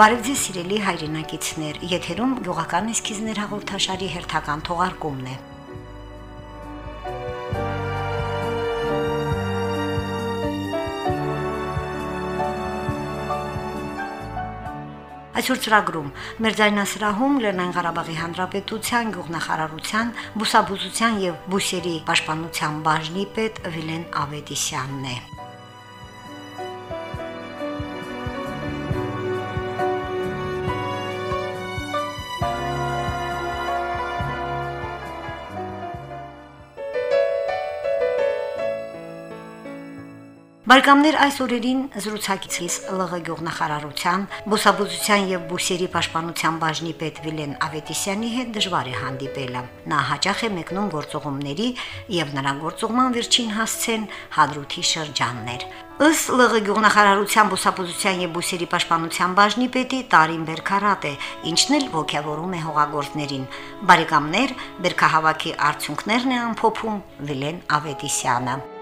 Բարև ձեզ սիրելի հայրենակիցներ, եթերում գյուղական էսքիզներ հաղորդաշարի հերթական թողարկումն է։ Այսօր ծրագրում մեր ձայնասրահում Լեռնային Ղարաբաղի Հանրապետության գյուղնախարարության բուսաբուծության եւ բուսերի պաշտպանության բաժնի պետ Վիլեն Ավետիսյանն է։ Բարգամներ այս օրերին զրուցակիցից ԼՂ գյուղնախարարության բուսաբուծության եւ բուսերի պաշտպանության բաժնի պետ Վիլեն Ավետիսյանի հետ դժվար է հանդիպելը։ Նա հաճախ է մեկնում գործողումների եւ նրա գործողման վերջին հասցեն Հադրութի շրջաններ։ Ըստ ԼՂ գյուղնախարարության բուսաբուծության եւ բուսերի պաշտպանության բաժնի պետի Տարին Բերքարատ է, ինչն էլ ողջավորում է հողագործներին։ Բարեկամներ, Բերքահավաքի արդյունքներն է ամփոփում Վիլեն Ավետիսյանը։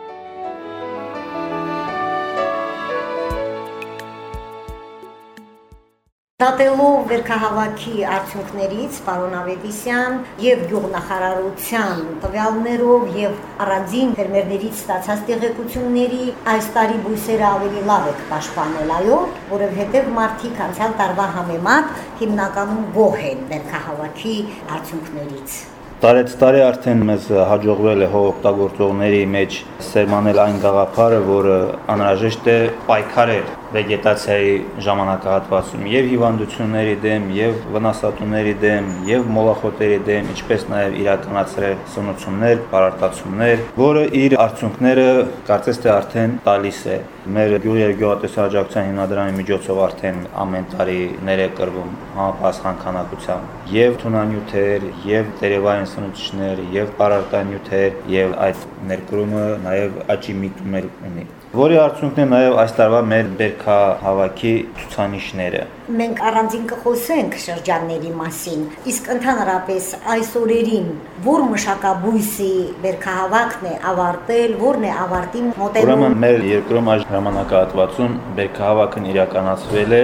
Դատելով վերքահավաքի արդյունքներից պարոն Ավետիսյան եւ գյուղնախարարության տվյալներով եւ առանձին ֆերմերներից ստացած տեղեկությունների այս տարի բույսերը ավելի լավ է պաշտպանել, այո, որովհետեւ մարդիկ անցյալ տարվա համեմատ հիմնականում գոհ են վերքահավաքի արդյունքներից տարեց տարի արդեն մեզ հաջողվել է հողօգտագործողների մեջ սերմանել այն գաղափարը, որը անհրաժեշտ է պայքարել վեգետացիայի ժամանակահատվածում եւ հիվանդությունների դեմ, եւ վնասատուների դեմ, եւ մոլախոտերի դեմ, ինչպես նաեւ իրականացրել սնուցումներ, պարարտացումներ, որը իր արդյունքները կարծես թե արդեն տալիս է։ Մեր գյուղի եւ գյուղատնտեսական հիմնադրամի միջոցով արդեն ամեն տարի ներեկրվում համապատասխան քանակությամբ եւ թունանյութեր, եւ տերևային սնուցիչներ, եւ պարարտանյութեր, եւ այդ ներկրումը նաեւ աճի միտում ունի որի արդյունքն է նաև այս տարվա մեր բերքա հավաքի ցուցանիշները։ Մենք առանձին կխոսենք շրջանների մասին, իսկ ընդհանրապես այս օրերին որ մշակաբույսի բերքահավաքն է ավարտել, որն է ավարտի մոտենում։ Ուրեմն մեր երկրում այս ժամանակահատվածում բերքահավաքն իրականացվել է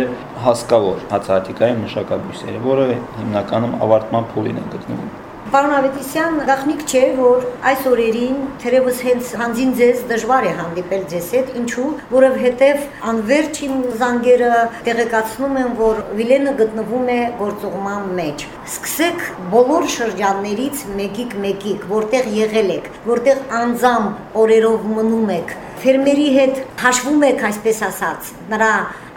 հասկավոր հացահատիկայի մշակաբույսերը, որը հիմնականում ավարտման փուլին է գտնվում։ Պարոն Ավետիսյան, գաղտնիք չէ, որ այս օրերին թերևս հենց հանձին ձեզ դժվար է հանդիպել ձեզ հետ, ինչու, որովհետև անverջ իմ զանգերը տեղեկացնում են, որ Վիլենը գտնվում է գործողման մեջ։ Սկսեք բոլոր շրջաններից մեկիկ մեկիկ, որտեղ եղել եք, որտեղ անձամբ օրերով մնում եք, ֆերմերի հետ հաշվում եք, այսպես ասած, նրա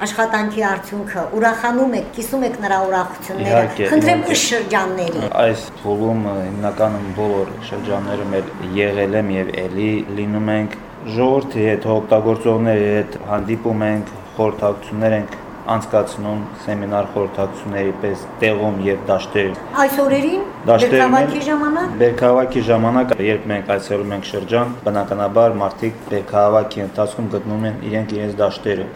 աշխատանքի արդյունքը, ուրախանում եք, կիսում եք նրա ուրախությունները։ Խնդրեմ ըստ շրջանների։ Այս փուլում հիմնականում բոլոր շրջանները մեր եղել եմ եւ ելի լինում ենք ժողովրդի հետ, օգտագործողների հետ հանդիպում ենք, խորհրդակցություններ ենք անցկացնում սեմինար խորհրդակցությունների պես տեղում եւ դաշտերում։ Այս օրերին Բերքահավաքի ժամանակ Բերքահավաքի ժամանակ երբ մենք այցելում ենք շրջան, բնականաբար մարդիկ Բերքահավաքի ընթացքում գտնում են իրենք իրենց դաշտերը։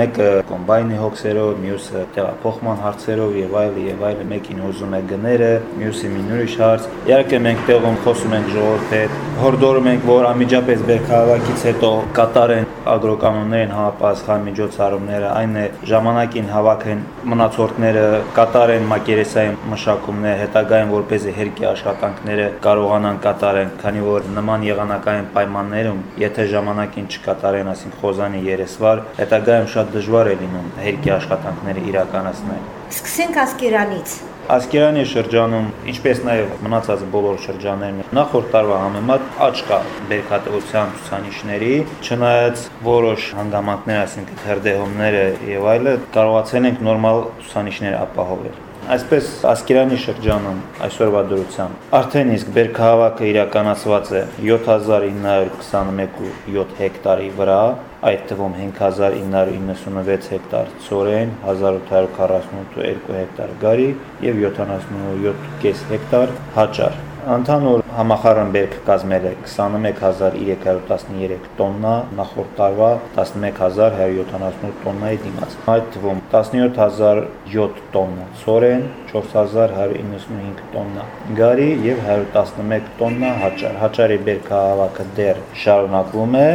Մեկը կոմբայնի հոգսերով, մյուսը տեղափոխման հարցերով եւ այլ եւ այլ, մեկին ուզում է գները, մյուսը մի ուրիշ հարց։ Իհարկե մենք տեղում խոսում ենք ժողովրդի հետ, հորդորում ենք, որ անմիջապես Բերքահավաքից հետո կատարեն ագրոկանոններին համապատասխան միջոցառումները, այն է ժամանակին հավաքեն մնացորդները, կատարեն մակերեսային մշակումներ, հետագայում որպեսզի հերկի աշխատանքները կարողանան կատարեն, քանի որ նման եղանակային պայմաններում, եթե ժամանակին չկատարեն, ասենք խոզանի երեսվար, հետագայում շատ դժվար է լինում հերկի աշխատանքները իրականացնել։ Սկսենք ասկերանից Ասկերանի շրջանում, ինչպես նաև մնացած բոլոր շրջաններում, նախորդ տարվա համեմատ աճ կա բերքատվության ցուցանիշների, չնայած որոշ հանգամանքներ, ասենք հրդեհումները եւ այլը, կարողացել ենք նորմալ ցուցանիշներ ապահովել։ Այսպես Ասկերանի շրջանում այսօրվա դրությամբ արդեն իսկ բերքահավաքը իրականացված է 7921.7 հեկտարի վրա, այդ թվում 5996 հեկտար ծորեն, 1848.2 հեկտար գարի եւ 77.5 հեկտար հաճար։ Ընդհանուր համախառն բերք կազմել է 21313 տոննա, նախորդ տարվա 11178 տոննայի դիմաց։ Այդ թվում 17007 տոննա ծորեն, 4195 տոննա գարի եւ 111 տոննա հաճար։ Հաճարի բերքահավաքը դեռ շարունակվում է,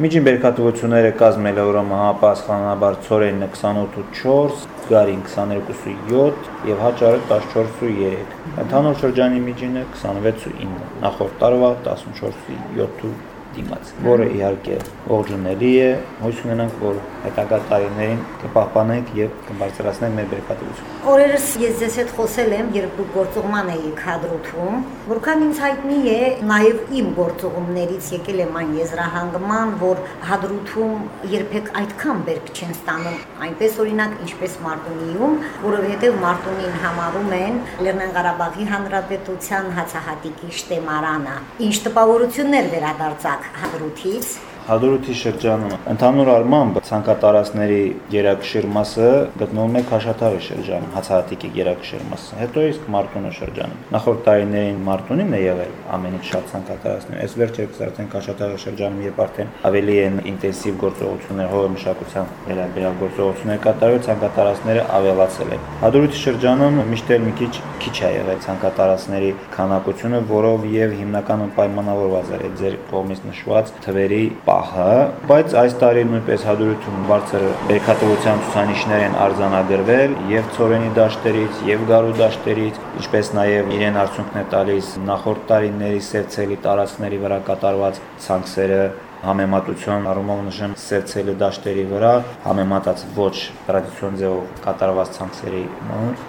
Միջին բերքատվությունները կազմել է ուրեմն համապատասխանաբար ծորենը 28.4, գարին 22.7 եւ հաճարը 14.3։ Ընդհանուր շրջանի միջինը 26.9, նախորդ տարվա 14.7 դիմաց, որը իհարկե ողջունելի է, հույս ունենանք, որ հետագա տարիներին կպահպանենք եւ կբարձրացնենք մեր բերկատվությունը։ Օրերս ես ձեզ հետ խոսել եմ, երբ դուք գործողման էիք հադրութում, որքան ինձ հայտնի է, նաեւ իմ գործողումներից եկել եմ այն եզրահանգման, որ հադրութում երբեք այդքան բերք չեն ստանում, այնպես օրինակ ինչպես Մարտունիում, որովհետեւ Մարտունին համարում են Լեռնային Ղարաբաղի Հանրապետության հացահատիկի շտեմարանը։ Ինչ տպավորություններ վերադարձակ հադրութից Հադրութի շրջանում ընդհանուր առմամբ ցանկատարածների գերակշիռ մասը գտնվում է Քաշաթաղի շրջանում, հացահատիկի գերակշիռ մասը։ Հետո իսկ Մարտունի շրջանում։ Նախորդ տարիներին Մարտունին է եղել ամենից շատ ցանկատարածներ։ Այս վերջերս արդեն Քաշաթաղի շրջանում երբ արդեն ավելի են ինտենսիվ գործողություններ, հողի մշակության վերաբերյալ գործողություններ կատարվել, ցանկատարածները ավելացել են։ Հադրութի շրջանում միշտ էլ մի քիչ քիչ է եղել ցանկատարածների քանակությունը, որով եւ հիմնականում պայմանավորված է ձեր կողմից նշված թվերի պահը, բայց այս տարի նույնպես հադրութում բարձր բերքատվության ցուցանիշներ են արձանագրվել եւ ծորենի դաշտերից եւ գարու դաշտերից, ինչպես նաեւ իրեն արդյունքներ տալիս նախորդ տարիների սերցելի տարածքների վրա կատարված ցանքսերը համեմատություն առումով նշեմ սերցելի դաշտերի վրա համեմատած ոչ տրադիցիոն ձևով կատարված ցանքսերի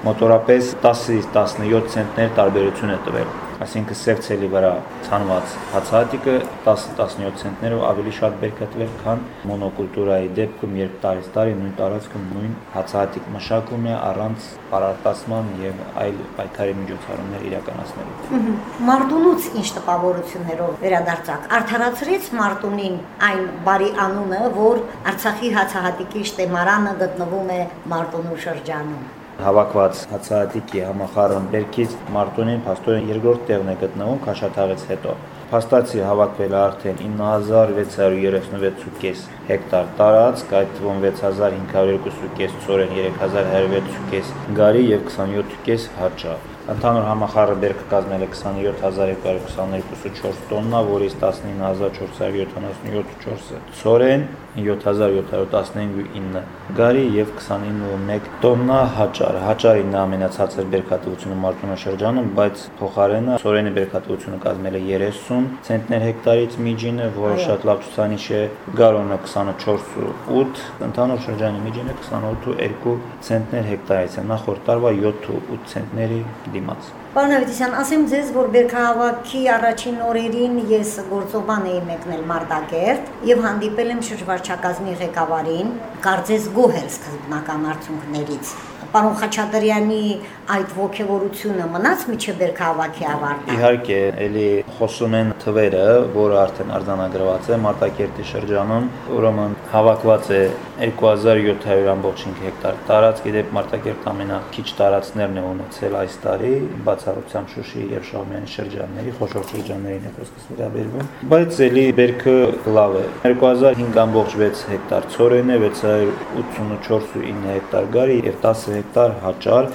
մոտորապես 10-ից 17 ցենտներ տարբերություն է տվել այսինքն սերցելի վրա ցանված հացահատիկը 10-17 ցենտներով ավելի շատ բերքատվել, քան մոնոկուլտուրայի դեպքում, երբ տարից տարի նույն տարածքում նույն հացահատիկ մշակում է առանց պարարտացման եւ այլ պայքարի միջոցառումներ իրականացնելու։ Մարտունուց ինչ տպավորություններով վերադարձակ արդարացրեց Մարտունին այն բարի անունը, որ Արցախի հացահատիկի շտեմարանը գտնվում է Մարտունու շրջանում հավաքված հացահատիկի համախառն բերքից Մարտունին փաստորեն երկրորդ տեղն է գտնվում Քաշաթաղից հետո։ Փաստացի հավաքվել է արդեն 9636.5 հեկտար տարածք, այդ թվում 6502.5 ծորեն, 3106.5 գարի եւ 27.5 հաճա։ Ընդհանուր համախառը բերքը կազմել է 27222.4 տոննա, որից 19477.4-ը ծորեն, 7715.9 գարի եւ 29.1 տոննա հաճար։ Հաճարին ամենացածր բերքատվությունը Մարտունու շրջանում, բայց փոխարենը ծորենի բերքատվությունը կազմել է 30 ցենտներ հեկտարից միջինը, որը շատ լավ ցուցանիշ է։ Գարոնը 24.8, ընդհանուր շրջանի միջինը 28.2 ցենտներ հեկտարից է։ Նախորդ տարվա 7.8 ցենտների դիմաց։ Պարոն Ավետիսյան, ասեմ ձեզ, որ Բերքահավաքի առաջին օրերին ես գործողան էի մեկնել Մարտակերտ եւ հանդիպել եմ շրջվարչակազմի ղեկավարին, կարծես գոհ էր սկզբնական արդյունքներից պարոն Խաչատրյանի այդ ողջավորությունը մնաց միջև Բերքահավաքի ավարտը։ Իհարկե, ելի խոսում են թվերը, որը արդեն արձանագրված է Մարտակերտի շրջանում, ուրեմն հավաքված է 2700.5 հեկտար տարածք, իդեպ Մարտակերտ ամենաքիչ տարածքներն է ունեցել այս տարի, բացառությամբ Շուշի եւ Շահումյանի շրջանների, խոշոր շրջաններին է խոսքս վերաբերվում, բայց ելի բերքը լավ է։ 2500.6 հեկտար ծորեն է, 684.9 հեկտար գարի եւ 10 հեկտար հաճար,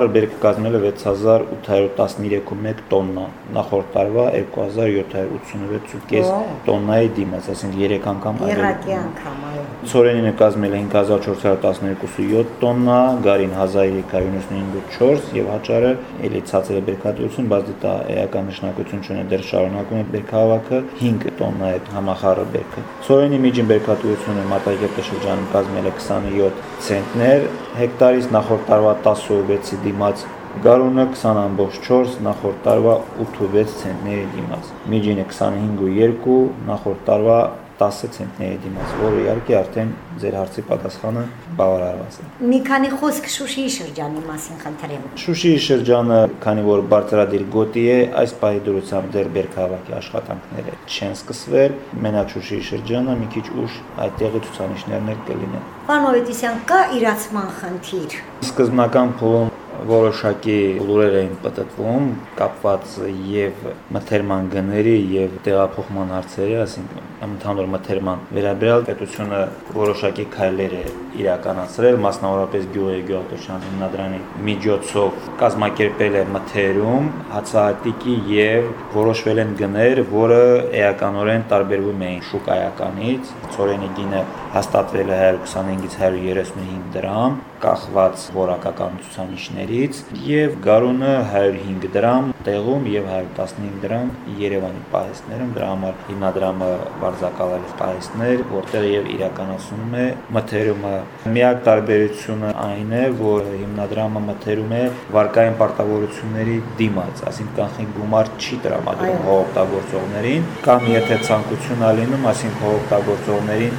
համախառը բերքը կազմել է 6813.1 տոննա, նախորդ տարվա 2786.5 տոննայի դիմաց, այսինքն 3 անգամ ավելի։ Երակի անգամ, այո։ Ծորենինը կազմել է 5412.7 տոննա, գարին 1395.4 եւ հաճարը ելի ցածր է բերքատվություն, բայց դա էական նշանակություն չունի, դեռ շարունակում է բերքահավաքը 5 տոննա է համախառը բերքը։ Ծորենի միջին բերքատվությունը մատակերտի շրջանում կազմել է 27 ցենտներ հեկտարից նախորդ տարվա 16-ի դիմաց Գարունը 20.4 նախորդ տարվա 8.6 ցենտների դիմաց։ Միջինը 25.2 նախորդ տարվա 10 ցենտների դիմաց, որը իհարկե արդեն ձեր հարցի պատասխանը բավարարված է։ Մի քանի խոսք Շուշիի շրջանի մասին խնդրեմ։ Շուշիի շրջանը, քանի որ բարձրադիր գոտի է, այս պահի դրությամբ դեռ բերքահավաքի աշխատանքները չեն սկսվել, մենակ Շուշիի շրջանը մի քիչ ուշ այդտեղի ցուցանիշներն էլ կլինեն։ Պարոն Օվետիսյան, կա իրացման խնդիր։ Սկզբնական փուլում որոշակի լուրեր էին պատտվում կապված եւ մթերման գների եւ տեղափոխման հարցերի, ասինքն ընդհանուր մթերման վերաբերյալ պետությունը որոշակի քայլեր է իրականացրել, մասնավորապես գյուղի գյուղատնտեսության հիմնադրամի միջոցով կազմակերպել է մթերում հացահատիկի եւ որոշվել են գներ, որը էականորեն տարբերվում էին շուկայականից։ Ծորենի գինը հաստատվել է 125-ից 135 դրամ, կախված որակական ցուցանիշներից եւ գարունը 105 դրամ տեղում եւ 115 դրամ Երևանի պահեստներում դրա համար հիմնադրամը վարձակալել պահեստներ, որտեղ եւ իրականացնում է մթերումը։ Միակ տարբերությունը այն է, որ հիմնադրամը մթերում է վարկային պարտավորությունների դիմաց, այսինքն կանխիկ գումար չի տրամադրում հողօգտագործողներին, կամ եթե ցանկություն ալինում, այսինքն հողօգտագործողներին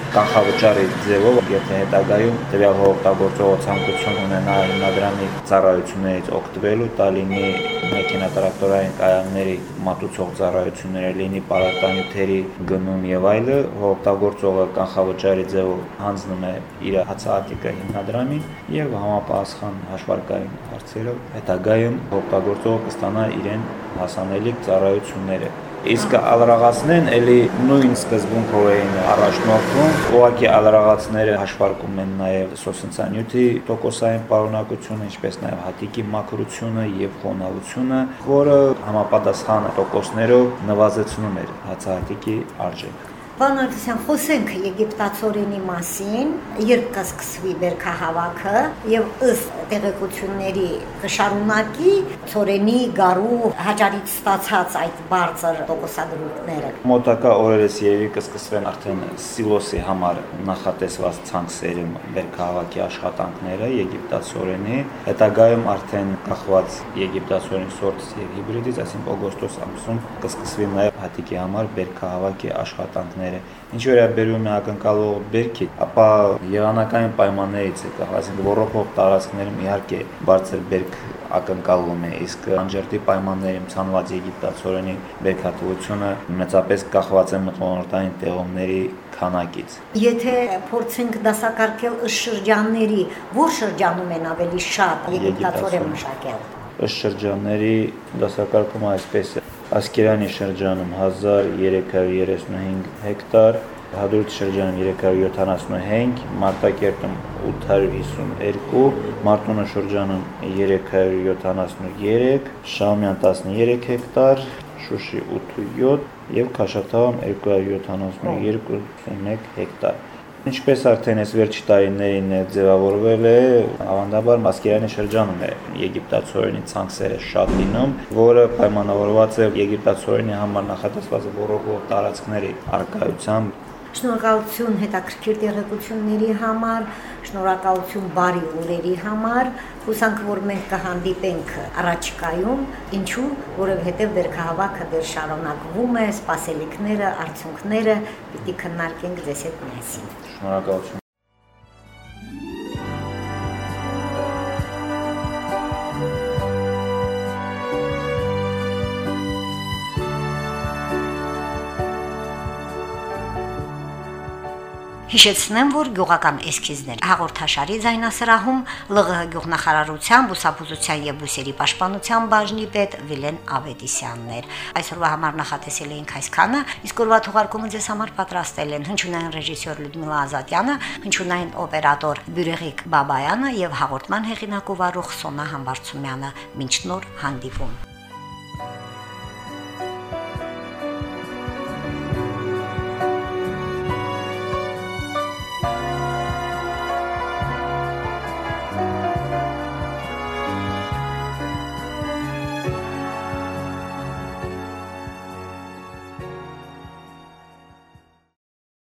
կանխավճարի ձևով, եթե հետագայում տվյալ հողօգտագործողը ցանկություն ունենա հիմնադրամի ծառայություններից օգտվելու, տալինի մեքենատրակտորային կայանների մատուցող ծառայությունները, լինի պարարտանյութերի գնում եւ այլը, հողօգտագործողը կանխավճարի ձևով հանձնում է իր հացահատիկը հիմնադրամին եւ համապատասխան հաշվարկային հարցերով հետագայում հողօգտագործողը կստանա իրեն հասանելիք ծառայությունները Իսկ ալրաղացնեն էլի նույն սկզբունքով էին առաջնորդվում, ուղղակի ալրաղացները հաշվարկում են նաև սոսենցանյութի տոկոսային պարունակությունը, ինչպես նաև հատիկի մակրությունը եւ խոնավությունը, որը համապատասխան տոկոսներով նվազեցնում էր հացահատիկի արժեքը բանակցության խոսենք եգիպտացորենի մասին, երբ կսկսվի βέρքահավաքը եւ ըստ տեղեկությունների կշարունակի ծորենի գարու հաջարից ստացած այդ բարձր տոկոսադրույթները։ Մոտակա օրերս երևի կսկսվեն արդեն սիլոսի համար նախատեսված ցանքսերի βέρքահավաքի աշխատանքները եգիպտացորենի, հետագայում արդեն կախված եգիպտացորենի սորտից եւ հիբրիդից, այսինքն օգոստոս ամսում կսկսվի նաեւ հատիկի համար βέρքահավաքի աշխատանքները պայմանները։ Ինչ վերաբերում է ակնկալող բերքի, ապա եղանակային պայմաններից է կախված, այսինքն ռոռոփող տարածքներում իհարկե բարձր բերք ակնկալվում է, իսկ անջերտի պայմաններում ցանված եգիպտացորենի բերքատվությունը մեծապես կախված է մթնոլորտային տեղումների քանակից։ Եթե փորձենք դասակարգել շրջանների, որ շրջանում են ավելի շատ եգիպտացորեն մշակել։ շրջանների դասակարգումը այսպես է Ասկերանի շրջանում 1335 հեկտար, Հադրութի շրջանում 375, Մարտակերտում 852, Մարտունու շրջանում 373, Շահումյան 13 հեկտար, Շուշի 8.7 եւ Քաշաթաղում 272.1 հեկտար։ Ինչպես արդեն այս վերջի տարիներին ձևավորվել է, ավանդաբար Մասկերանի շրջանում է եգիպտացորենի ցանքսերը շատ լինում, որը պայմանավորված է եգիպտացորենի համար նախատեսված ողողող տարածքների արկայությամբ Շնորհակալություն հետաքրքիր տեղեկությունների համար, շնորհակալություն բարի ուրերի համար։ Հուսանք, որ մենք կհանդիպենք առաջիկայում, ինչու, որովհետև դերքահավաքը դեռ շարունակվում է, սպասելիքները, արդյունքները պիտի քննարկենք ձեզ հետ միասին։ Շնորհակալություն։ Հիշեցնեմ, որ գյուղական էսքիզներ հաղորդաշարի ձայնասրահում ԼՂՀ գյուղնախարարության բուսաբուծության եւ բուսերի պաշտպանության բաժնի պետ Վիլեն Ավետիսյանն էր։ Այսօրվա համար նախատեսել էինք այսքանը, իսկ օրվա թողարկումը ձեզ համար պատրաստել են հնչյունային ռեժիսոր Լյուդմիլա Ազատյանը, հնչյունային օպերատոր Բյուրեգիկ Բաբայանը եւ հաղորդման հեղինակ ու վարող Սոնա Համբարձումյանը։ Մինչ նոր հանդիպում։